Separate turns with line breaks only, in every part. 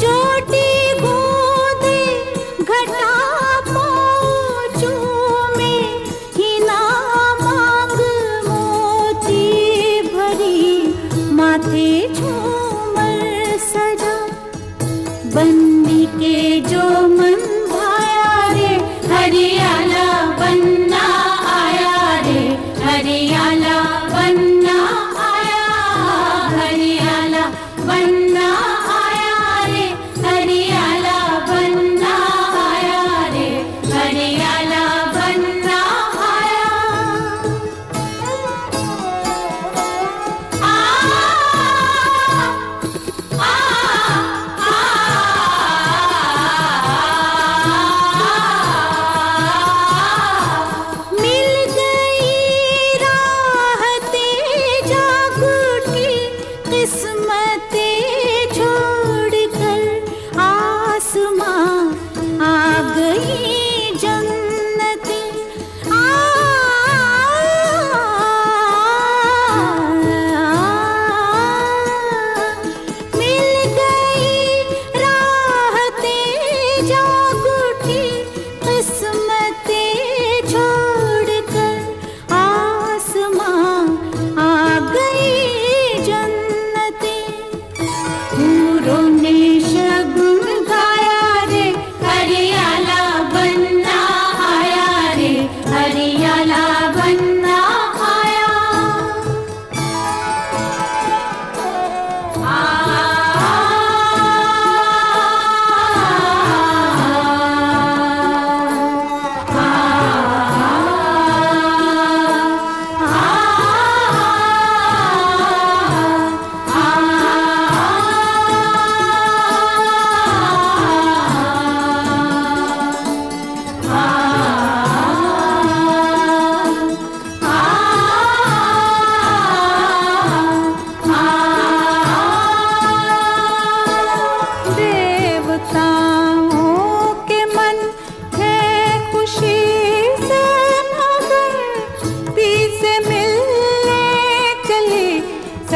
چوٹی بھری سجا بندی کے جو من ہریالہ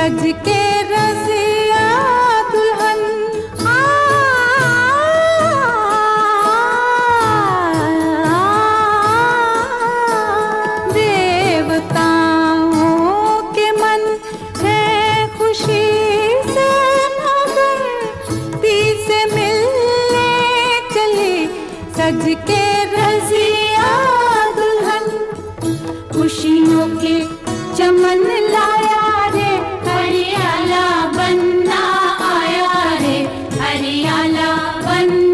سج کے رضی بن